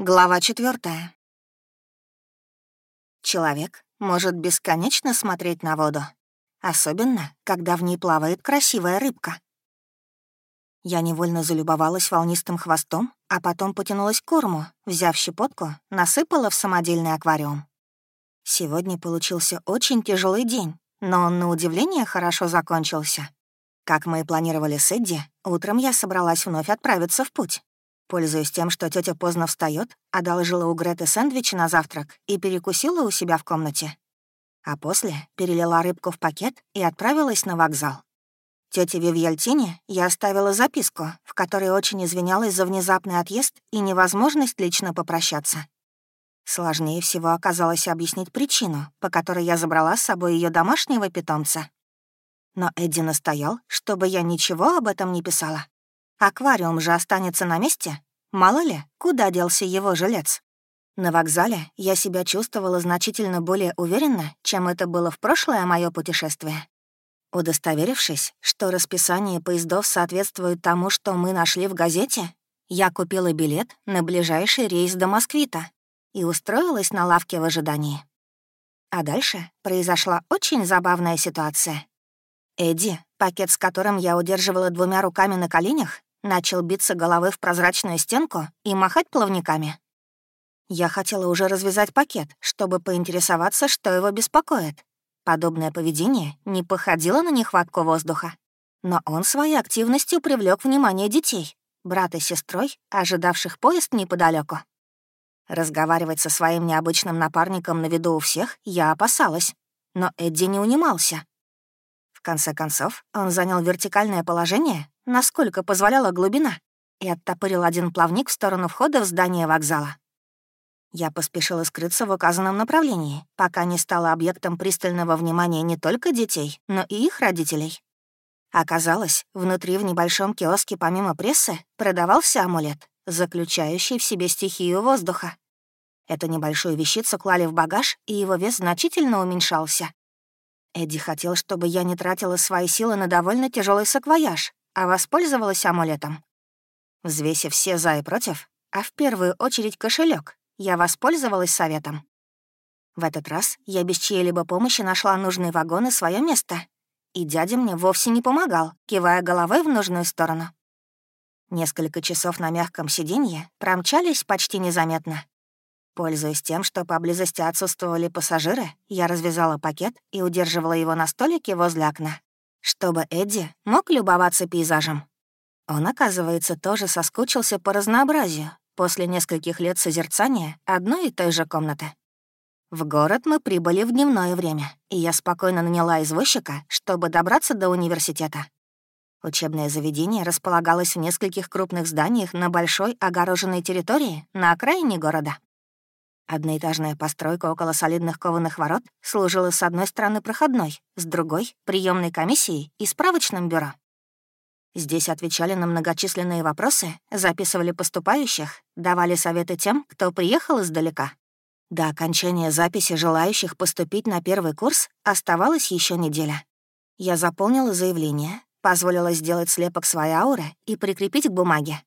Глава четвертая. Человек может бесконечно смотреть на воду, особенно, когда в ней плавает красивая рыбка. Я невольно залюбовалась волнистым хвостом, а потом потянулась к корму, взяв щепотку, насыпала в самодельный аквариум. Сегодня получился очень тяжелый день, но он, на удивление, хорошо закончился. Как мы и планировали с Эдди, утром я собралась вновь отправиться в путь. Пользуясь тем, что тетя поздно встает, одолжила у Греты сэндвичи на завтрак и перекусила у себя в комнате. А после перелила рыбку в пакет и отправилась на вокзал. Тете Вивьяльтине я оставила записку, в которой очень извинялась за внезапный отъезд и невозможность лично попрощаться. Сложнее всего оказалось объяснить причину, по которой я забрала с собой ее домашнего питомца. Но Эдди настоял, чтобы я ничего об этом не писала. Аквариум же останется на месте. Мало ли, куда делся его жилец. На вокзале я себя чувствовала значительно более уверенно, чем это было в прошлое мое путешествие. Удостоверившись, что расписание поездов соответствует тому, что мы нашли в газете, я купила билет на ближайший рейс до Москвита и устроилась на лавке в ожидании. А дальше произошла очень забавная ситуация. Эдди, пакет с которым я удерживала двумя руками на коленях, Начал биться головой в прозрачную стенку и махать плавниками. Я хотела уже развязать пакет, чтобы поинтересоваться, что его беспокоит. Подобное поведение не походило на нехватку воздуха. Но он своей активностью привлек внимание детей, брата и сестрой, ожидавших поезд неподалеку. Разговаривать со своим необычным напарником на виду у всех я опасалась, но Эдди не унимался. В конце концов, он занял вертикальное положение насколько позволяла глубина, и оттопырил один плавник в сторону входа в здание вокзала. Я поспешила скрыться в указанном направлении, пока не стала объектом пристального внимания не только детей, но и их родителей. Оказалось, внутри в небольшом киоске помимо прессы продавался амулет, заключающий в себе стихию воздуха. Эту небольшую вещицу клали в багаж, и его вес значительно уменьшался. Эдди хотел, чтобы я не тратила свои силы на довольно тяжелый саквояж, а воспользовалась амулетом. Взвесив все «за» и «против», а в первую очередь кошелек, я воспользовалась советом. В этот раз я без чьей-либо помощи нашла нужный вагон и свое место. И дядя мне вовсе не помогал, кивая головой в нужную сторону. Несколько часов на мягком сиденье промчались почти незаметно. Пользуясь тем, что поблизости отсутствовали пассажиры, я развязала пакет и удерживала его на столике возле окна чтобы Эдди мог любоваться пейзажем. Он, оказывается, тоже соскучился по разнообразию после нескольких лет созерцания одной и той же комнаты. В город мы прибыли в дневное время, и я спокойно наняла извозчика, чтобы добраться до университета. Учебное заведение располагалось в нескольких крупных зданиях на большой огороженной территории на окраине города. Одноэтажная постройка около солидных кованых ворот служила с одной стороны проходной, с другой — приемной комиссией и справочным бюро. Здесь отвечали на многочисленные вопросы, записывали поступающих, давали советы тем, кто приехал издалека. До окончания записи желающих поступить на первый курс оставалась еще неделя. Я заполнила заявление, позволила сделать слепок своей ауры и прикрепить к бумаге.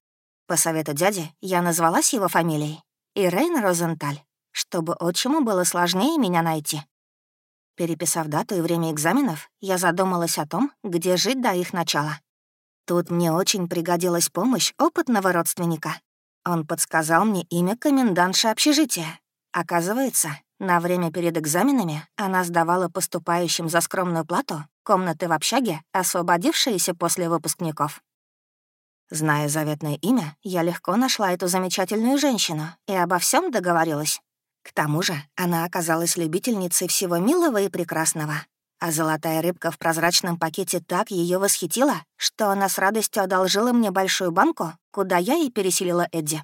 По совету дяди я назвалась его фамилией — Ирейн Розенталь чтобы отчиму было сложнее меня найти. Переписав дату и время экзаменов, я задумалась о том, где жить до их начала. Тут мне очень пригодилась помощь опытного родственника. Он подсказал мне имя комендантши общежития. Оказывается, на время перед экзаменами она сдавала поступающим за скромную плату комнаты в общаге, освободившиеся после выпускников. Зная заветное имя, я легко нашла эту замечательную женщину и обо всем договорилась. К тому же она оказалась любительницей всего милого и прекрасного. А золотая рыбка в прозрачном пакете так ее восхитила, что она с радостью одолжила мне большую банку, куда я и переселила Эдди.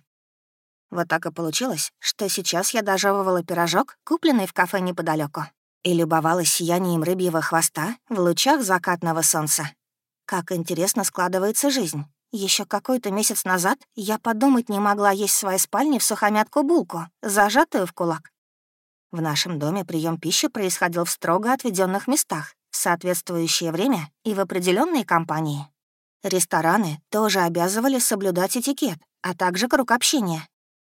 Вот так и получилось, что сейчас я дожевывала пирожок, купленный в кафе неподалеку, и любовалась сиянием рыбьего хвоста в лучах закатного солнца. Как интересно складывается жизнь. Еще какой-то месяц назад я подумать не могла есть в своей спальне в сухомятку булку, зажатую в кулак. В нашем доме прием пищи происходил в строго отведенных местах, в соответствующее время и в определенной компании. Рестораны тоже обязывали соблюдать этикет, а также круг общения.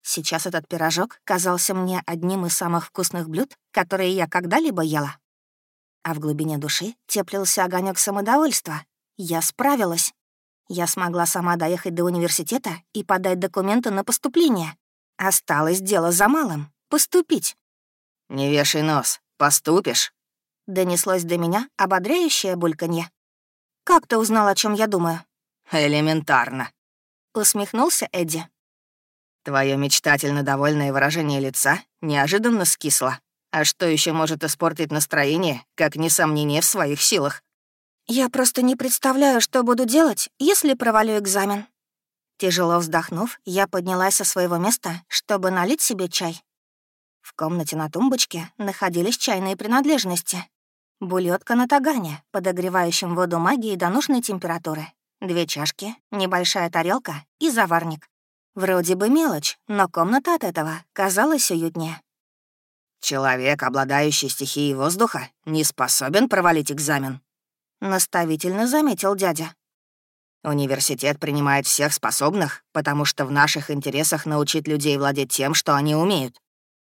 Сейчас этот пирожок казался мне одним из самых вкусных блюд, которые я когда-либо ела. А в глубине души теплился огонек самодовольства. Я справилась. Я смогла сама доехать до университета и подать документы на поступление. Осталось дело за малым — поступить. «Не вешай нос, поступишь», — донеслось до меня ободряющее бульканье. «Как ты узнал, о чем я думаю?» «Элементарно», — усмехнулся Эдди. Твое мечтательно довольное выражение лица неожиданно скисло. А что еще может испортить настроение, как несомнение в своих силах? «Я просто не представляю, что буду делать, если провалю экзамен». Тяжело вздохнув, я поднялась со своего места, чтобы налить себе чай. В комнате на тумбочке находились чайные принадлежности. Бульётка на тагане, подогревающем воду магией до нужной температуры. Две чашки, небольшая тарелка и заварник. Вроде бы мелочь, но комната от этого казалась уютнее. «Человек, обладающий стихией воздуха, не способен провалить экзамен», — наставительно заметил дядя. «Университет принимает всех способных, потому что в наших интересах научить людей владеть тем, что они умеют.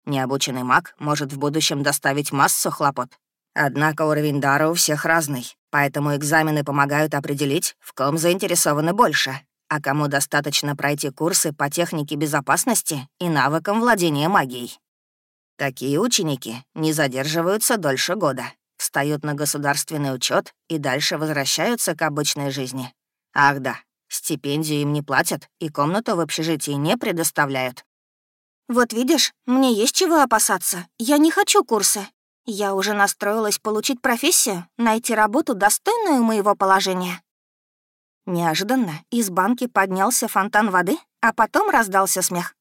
Необученный маг может в будущем доставить массу хлопот. Однако уровень дара у всех разный, поэтому экзамены помогают определить, в ком заинтересованы больше, а кому достаточно пройти курсы по технике безопасности и навыкам владения магией. Такие ученики не задерживаются дольше года, встают на государственный учет и дальше возвращаются к обычной жизни. Ах да, стипендию им не платят и комнату в общежитии не предоставляют. «Вот видишь, мне есть чего опасаться. Я не хочу курсы. Я уже настроилась получить профессию, найти работу, достойную моего положения. Неожиданно из банки поднялся фонтан воды, а потом раздался смех.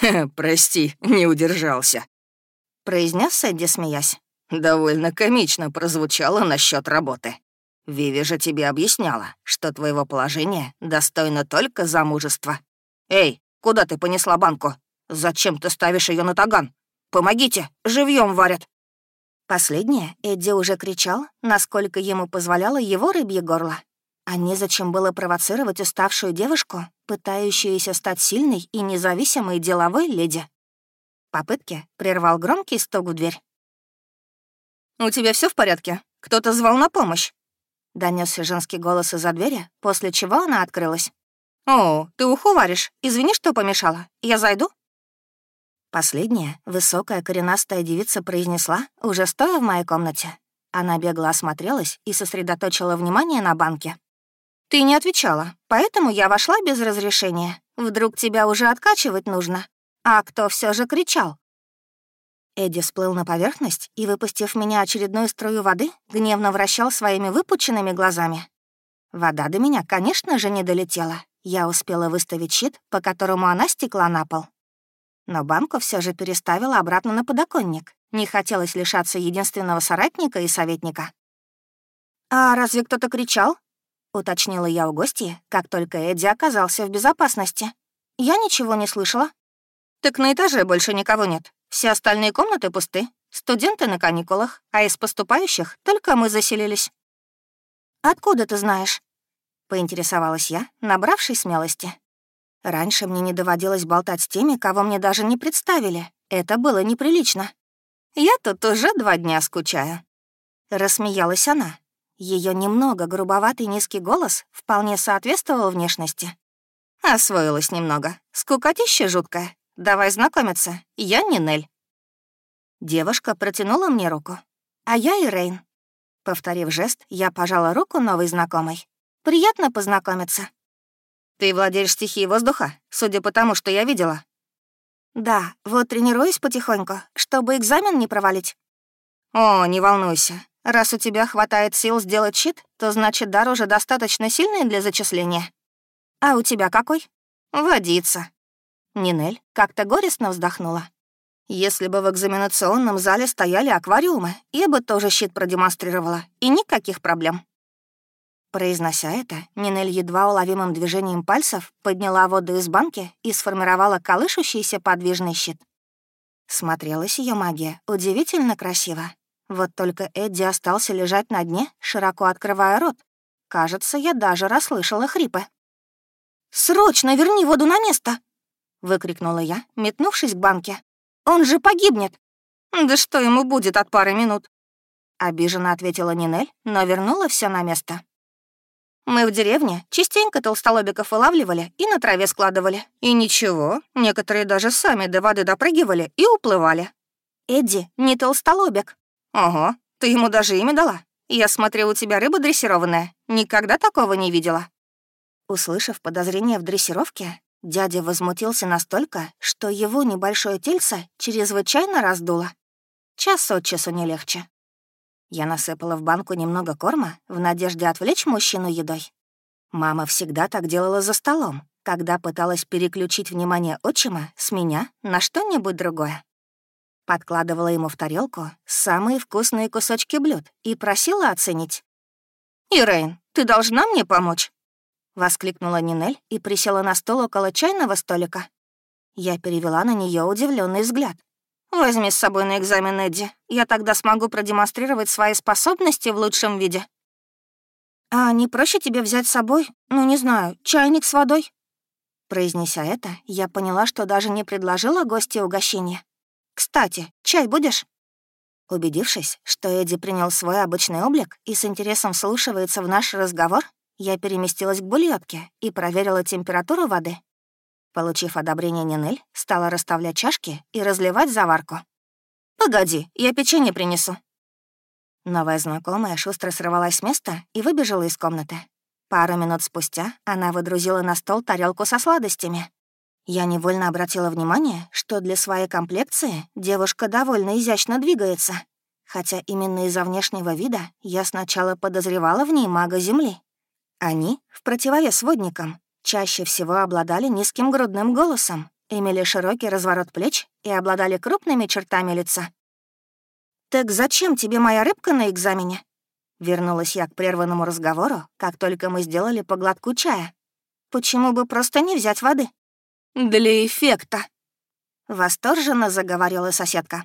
«Прости, не удержался», — произнес Эдди, смеясь. «Довольно комично прозвучало насчет работы. Виви же тебе объясняла, что твоего положения достойно только замужества. Эй, куда ты понесла банку? Зачем ты ставишь ее на таган? Помогите, живьем варят!» Последнее Эдди уже кричал, насколько ему позволяло его рыбье горло. А незачем было провоцировать уставшую девушку, пытающуюся стать сильной и независимой деловой леди. Попытки прервал громкий стук в дверь. «У тебя все в порядке? Кто-то звал на помощь?» Донесся женский голос из-за двери, после чего она открылась. «О, ты уху варишь? Извини, что помешала. Я зайду?» Последняя, высокая коренастая девица произнесла, уже стоя в моей комнате. Она бегло осмотрелась и сосредоточила внимание на банке. Ты не отвечала, поэтому я вошла без разрешения. Вдруг тебя уже откачивать нужно? А кто все же кричал?» Эдди всплыл на поверхность и, выпустив меня очередную струю воды, гневно вращал своими выпученными глазами. Вода до меня, конечно же, не долетела. Я успела выставить щит, по которому она стекла на пол. Но банку все же переставила обратно на подоконник. Не хотелось лишаться единственного соратника и советника. «А разве кто-то кричал?» — уточнила я у гостей, как только Эдди оказался в безопасности. Я ничего не слышала. «Так на этаже больше никого нет. Все остальные комнаты пусты. Студенты на каникулах, а из поступающих только мы заселились». «Откуда ты знаешь?» — поинтересовалась я, набравшись смелости. Раньше мне не доводилось болтать с теми, кого мне даже не представили. Это было неприлично. «Я тут уже два дня скучаю». Рассмеялась она, ее немного грубоватый низкий голос вполне соответствовал внешности. «Освоилась немного. Скукотища жуткая. Давай знакомиться. Я Нинель». Девушка протянула мне руку. «А я Ирейн». Повторив жест, я пожала руку новой знакомой. «Приятно познакомиться». «Ты владеешь стихией воздуха, судя по тому, что я видела?» «Да, вот тренируюсь потихоньку, чтобы экзамен не провалить». «О, не волнуйся, Раз у тебя хватает сил сделать щит, то значит дар уже достаточно сильный для зачисления. А у тебя какой? Водиться. Нинель как-то горестно вздохнула. Если бы в экзаменационном зале стояли аквариумы, я бы тоже щит продемонстрировала, и никаких проблем. Произнося это, Нинель едва уловимым движением пальцев подняла воду из банки и сформировала колышущийся подвижный щит. Смотрелась ее магия удивительно красиво, вот только Эдди остался лежать на дне, широко открывая рот. Кажется, я даже расслышала хрипы. «Срочно верни воду на место!» — выкрикнула я, метнувшись к банке. «Он же погибнет!» «Да что ему будет от пары минут?» Обиженно ответила Нинель, но вернула все на место. Мы в деревне частенько толстолобиков вылавливали и на траве складывали. И ничего, некоторые даже сами до воды допрыгивали и уплывали. Эдди, не толстолобик. Ого, ты ему даже имя дала. Я смотрю, у тебя рыба дрессированная. Никогда такого не видела. Услышав подозрение в дрессировке, дядя возмутился настолько, что его небольшое тельце чрезвычайно раздуло. Час от часу не легче. Я насыпала в банку немного корма в надежде отвлечь мужчину едой. Мама всегда так делала за столом, когда пыталась переключить внимание отчима с меня на что-нибудь другое. Подкладывала ему в тарелку самые вкусные кусочки блюд и просила оценить. «Ирейн, ты должна мне помочь?» — воскликнула Нинель и присела на стол около чайного столика. Я перевела на нее удивленный взгляд. Возьми с собой на экзамен, Эдди. Я тогда смогу продемонстрировать свои способности в лучшем виде. А не проще тебе взять с собой, ну, не знаю, чайник с водой? Произнеся это, я поняла, что даже не предложила гостю угощение. «Кстати, чай будешь?» Убедившись, что Эдди принял свой обычный облик и с интересом вслушивается в наш разговор, я переместилась к бульётке и проверила температуру воды. Получив одобрение Нинель, стала расставлять чашки и разливать заварку. «Погоди, я печенье принесу». Новая знакомая шустро сорвалась с места и выбежала из комнаты. Пару минут спустя она выдрузила на стол тарелку со сладостями. Я невольно обратила внимание, что для своей комплекции девушка довольно изящно двигается, хотя именно из-за внешнего вида я сначала подозревала в ней мага Земли. Они, в противовес водникам, чаще всего обладали низким грудным голосом, имели широкий разворот плеч и обладали крупными чертами лица. «Так зачем тебе моя рыбка на экзамене?» Вернулась я к прерванному разговору, как только мы сделали по глотку чая. «Почему бы просто не взять воды?» «Для эффекта», — восторженно заговорила соседка.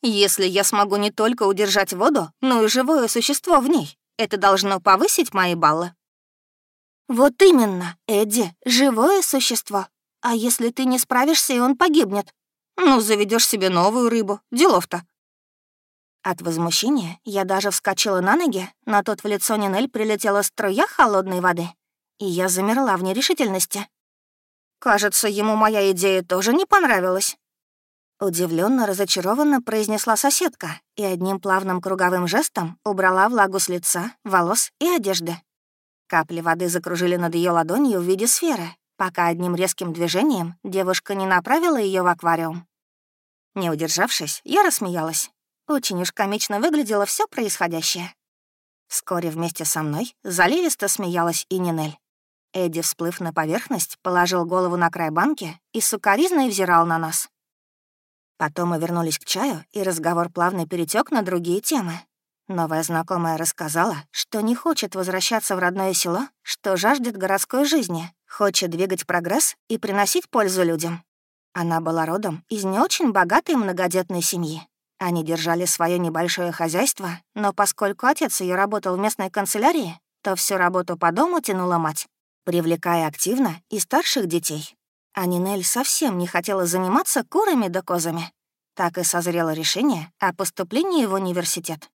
«Если я смогу не только удержать воду, но и живое существо в ней, это должно повысить мои баллы». «Вот именно, Эдди, живое существо. А если ты не справишься, и он погибнет? Ну, заведешь себе новую рыбу. Делов-то». От возмущения я даже вскочила на ноги, но тут в лицо Нинель прилетела струя холодной воды, и я замерла в нерешительности. Кажется, ему моя идея тоже не понравилась. Удивленно, разочарованно произнесла соседка и одним плавным круговым жестом убрала влагу с лица, волос и одежды. Капли воды закружили над ее ладонью в виде сферы, пока одним резким движением девушка не направила ее в аквариум. Не удержавшись, я рассмеялась. Очень уж комично выглядело все происходящее. Вскоре вместе со мной заливисто смеялась и Нинель. Эдди, всплыв на поверхность, положил голову на край банки и сукоризной взирал на нас. Потом мы вернулись к чаю, и разговор плавно перетек на другие темы. Новая знакомая рассказала, что не хочет возвращаться в родное село, что жаждет городской жизни, хочет двигать прогресс и приносить пользу людям. Она была родом из не очень богатой многодетной семьи. Они держали свое небольшое хозяйство, но поскольку отец ее работал в местной канцелярии, то всю работу по дому тянула мать, привлекая активно и старших детей. А Нинель совсем не хотела заниматься курами да козами. Так и созрело решение о поступлении в университет.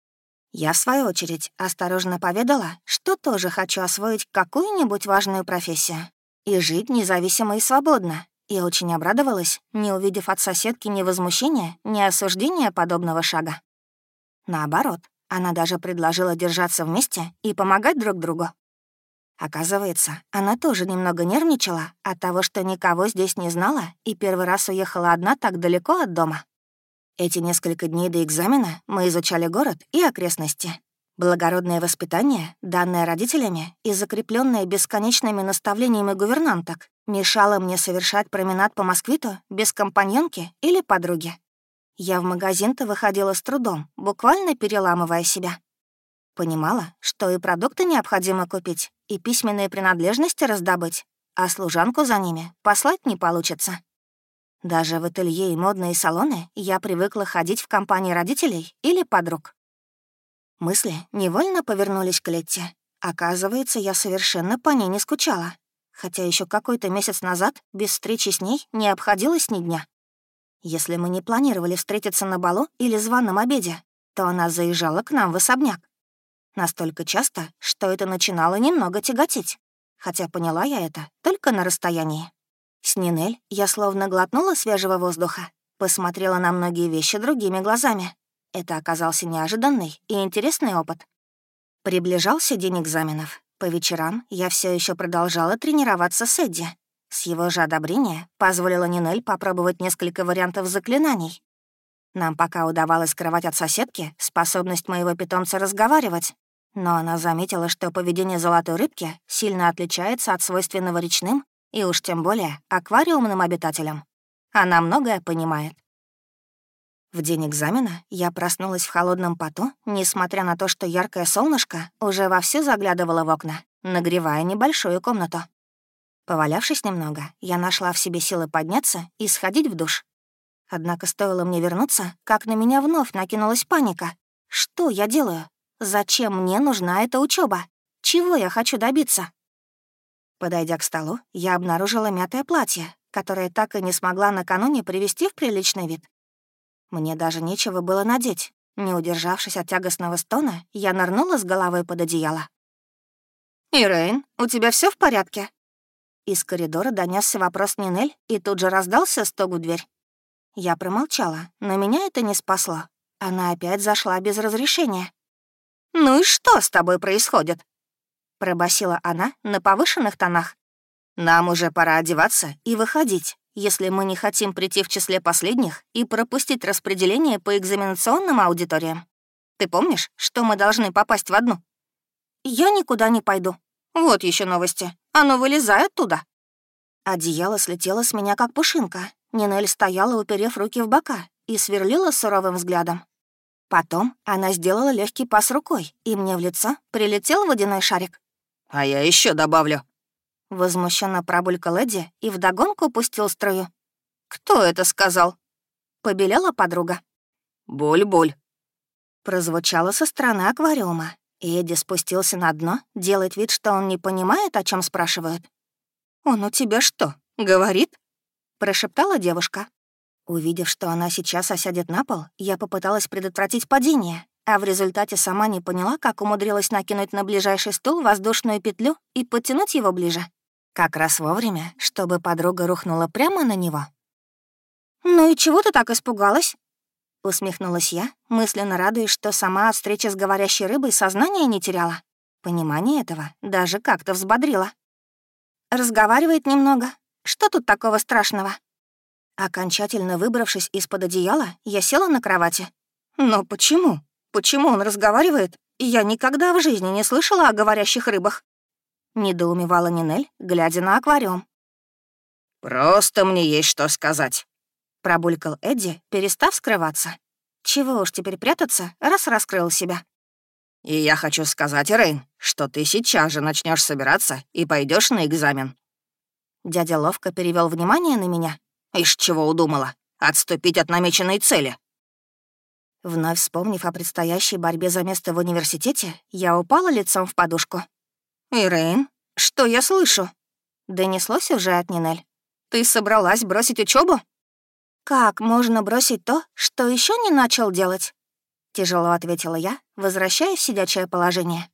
Я, в свою очередь, осторожно поведала, что тоже хочу освоить какую-нибудь важную профессию и жить независимо и свободно, и очень обрадовалась, не увидев от соседки ни возмущения, ни осуждения подобного шага. Наоборот, она даже предложила держаться вместе и помогать друг другу. Оказывается, она тоже немного нервничала от того, что никого здесь не знала и первый раз уехала одна так далеко от дома. Эти несколько дней до экзамена мы изучали город и окрестности. Благородное воспитание, данное родителями и закрепленное бесконечными наставлениями гувернанток, мешало мне совершать променад по Москвиту без компаньонки или подруги. Я в магазин-то выходила с трудом, буквально переламывая себя. Понимала, что и продукты необходимо купить, и письменные принадлежности раздобыть, а служанку за ними послать не получится. Даже в ателье и модные салоны я привыкла ходить в компании родителей или подруг. Мысли невольно повернулись к Летте. Оказывается, я совершенно по ней не скучала. хотя еще какой-то месяц назад без встречи с ней не обходилось ни дня. Если мы не планировали встретиться на балу или званом обеде, то она заезжала к нам в особняк. Настолько часто, что это начинало немного тяготить, хотя поняла я это только на расстоянии. С Нинель я словно глотнула свежего воздуха, посмотрела на многие вещи другими глазами. Это оказался неожиданный и интересный опыт. Приближался день экзаменов. По вечерам я все еще продолжала тренироваться с Эдди. С его же одобрения позволила Нинель попробовать несколько вариантов заклинаний. Нам пока удавалось скрывать от соседки способность моего питомца разговаривать, но она заметила, что поведение золотой рыбки сильно отличается от свойственного речным и уж тем более аквариумным обитателям. Она многое понимает. В день экзамена я проснулась в холодном поту, несмотря на то, что яркое солнышко уже вовсю заглядывало в окна, нагревая небольшую комнату. Повалявшись немного, я нашла в себе силы подняться и сходить в душ. Однако стоило мне вернуться, как на меня вновь накинулась паника. Что я делаю? Зачем мне нужна эта учеба? Чего я хочу добиться? Подойдя к столу, я обнаружила мятое платье, которое так и не смогла накануне привести в приличный вид. Мне даже нечего было надеть. Не удержавшись от тягостного стона, я нырнула с головой под одеяло. «Ирейн, у тебя все в порядке?» Из коридора донесся вопрос Нинель, и тут же раздался стук в дверь. Я промолчала, но меня это не спасло. Она опять зашла без разрешения. «Ну и что с тобой происходит?» Пробасила она на повышенных тонах. «Нам уже пора одеваться и выходить если мы не хотим прийти в числе последних и пропустить распределение по экзаменационным аудиториям. Ты помнишь, что мы должны попасть в одну? Я никуда не пойду. Вот еще новости. Оно вылезает туда. Одеяло слетело с меня, как пушинка. Нинель стояла, уперев руки в бока, и сверлила суровым взглядом. Потом она сделала легкий пас рукой, и мне в лицо прилетел водяной шарик. «А я еще добавлю», Возмущенно пробулькал Эдди и вдогонку пустил струю. «Кто это сказал?» Побелела подруга. «Боль-боль». Прозвучало со стороны аквариума, Эдди спустился на дно, делает вид, что он не понимает, о чем спрашивают. «Он у тебя что, говорит?» — прошептала девушка. Увидев, что она сейчас осядет на пол, я попыталась предотвратить падение, а в результате сама не поняла, как умудрилась накинуть на ближайший стул воздушную петлю и подтянуть его ближе. Как раз вовремя, чтобы подруга рухнула прямо на него. «Ну и чего ты так испугалась?» Усмехнулась я, мысленно радуясь, что сама от встречи с говорящей рыбой сознание не теряла. Понимание этого даже как-то взбодрило. Разговаривает немного. Что тут такого страшного? Окончательно выбравшись из-под одеяла, я села на кровати. Но почему? Почему он разговаривает? Я никогда в жизни не слышала о говорящих рыбах недоумевала Нинель, глядя на аквариум. «Просто мне есть что сказать», — пробулькал Эдди, перестав скрываться. Чего уж теперь прятаться, раз раскрыл себя. «И я хочу сказать, Рейн, что ты сейчас же начнешь собираться и пойдешь на экзамен». Дядя ловко перевел внимание на меня. «Ишь, чего удумала? Отступить от намеченной цели». Вновь вспомнив о предстоящей борьбе за место в университете, я упала лицом в подушку. «Ирейн, что я слышу?» Донеслось уже от Нинель. «Ты собралась бросить учебу? «Как можно бросить то, что еще не начал делать?» Тяжело ответила я, возвращаясь в сидячее положение.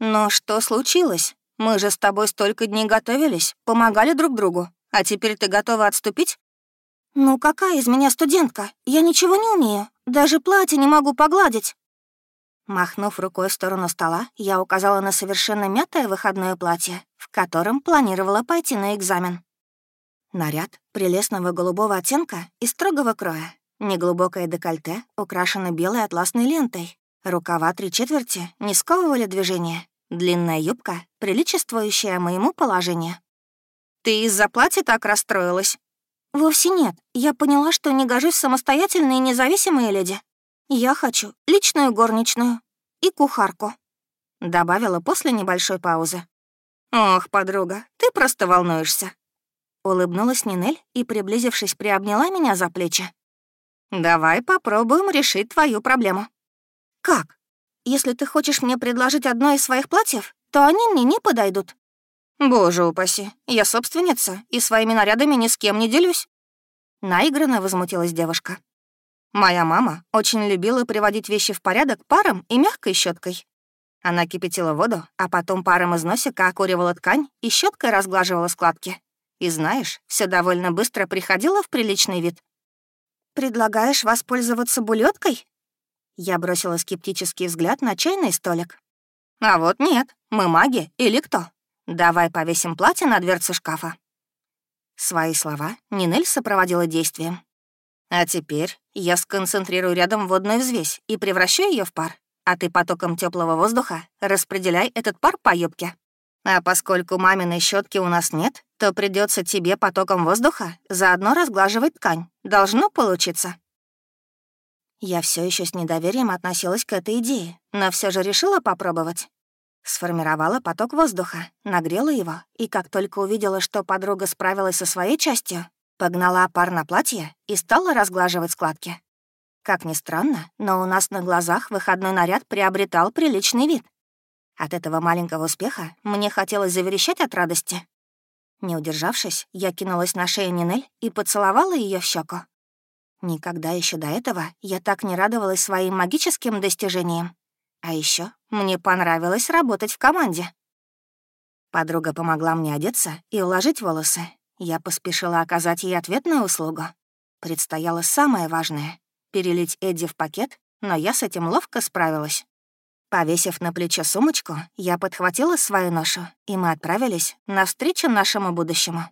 «Но что случилось? Мы же с тобой столько дней готовились, помогали друг другу, а теперь ты готова отступить?» «Ну какая из меня студентка? Я ничего не умею, даже платье не могу погладить». Махнув рукой в сторону стола, я указала на совершенно мятое выходное платье, в котором планировала пойти на экзамен. Наряд прелестного голубого оттенка и строгого кроя. Неглубокое декольте украшено белой атласной лентой. Рукава три четверти не сковывали движение. Длинная юбка, приличествующая моему положению. «Ты из-за платья так расстроилась?» «Вовсе нет. Я поняла, что не гожусь самостоятельные и независимые леди. «Я хочу личную горничную и кухарку», — добавила после небольшой паузы. «Ох, подруга, ты просто волнуешься», — улыбнулась Нинель и, приблизившись, приобняла меня за плечи. «Давай попробуем решить твою проблему». «Как? Если ты хочешь мне предложить одно из своих платьев, то они мне не подойдут». Боже упаси, я собственница и своими нарядами ни с кем не делюсь. Наигранно возмутилась девушка. Моя мама очень любила приводить вещи в порядок паром и мягкой щеткой. Она кипятила воду, а потом паром из носика окуривала ткань и щеткой разглаживала складки. И знаешь, все довольно быстро приходило в приличный вид. «Предлагаешь воспользоваться булеткой? Я бросила скептический взгляд на чайный столик. «А вот нет, мы маги или кто? Давай повесим платье на дверцу шкафа». Свои слова Нинель сопроводила действием. «А теперь я сконцентрирую рядом водную взвесь и превращу ее в пар, а ты потоком теплого воздуха распределяй этот пар по юбке. А поскольку маминой щетки у нас нет, то придется тебе потоком воздуха заодно разглаживать ткань. Должно получиться». Я все еще с недоверием относилась к этой идее, но все же решила попробовать. Сформировала поток воздуха, нагрела его, и как только увидела, что подруга справилась со своей частью, погнала пар на платье и стала разглаживать складки. Как ни странно, но у нас на глазах выходной наряд приобретал приличный вид. От этого маленького успеха мне хотелось заверещать от радости. Не удержавшись, я кинулась на шею Нинель и поцеловала ее в щеку. Никогда еще до этого я так не радовалась своим магическим достижениям. А еще мне понравилось работать в команде. Подруга помогла мне одеться и уложить волосы. Я поспешила оказать ей ответную услугу. Предстояло самое важное — перелить Эдди в пакет, но я с этим ловко справилась. Повесив на плечо сумочку, я подхватила свою ношу, и мы отправились навстречу нашему будущему.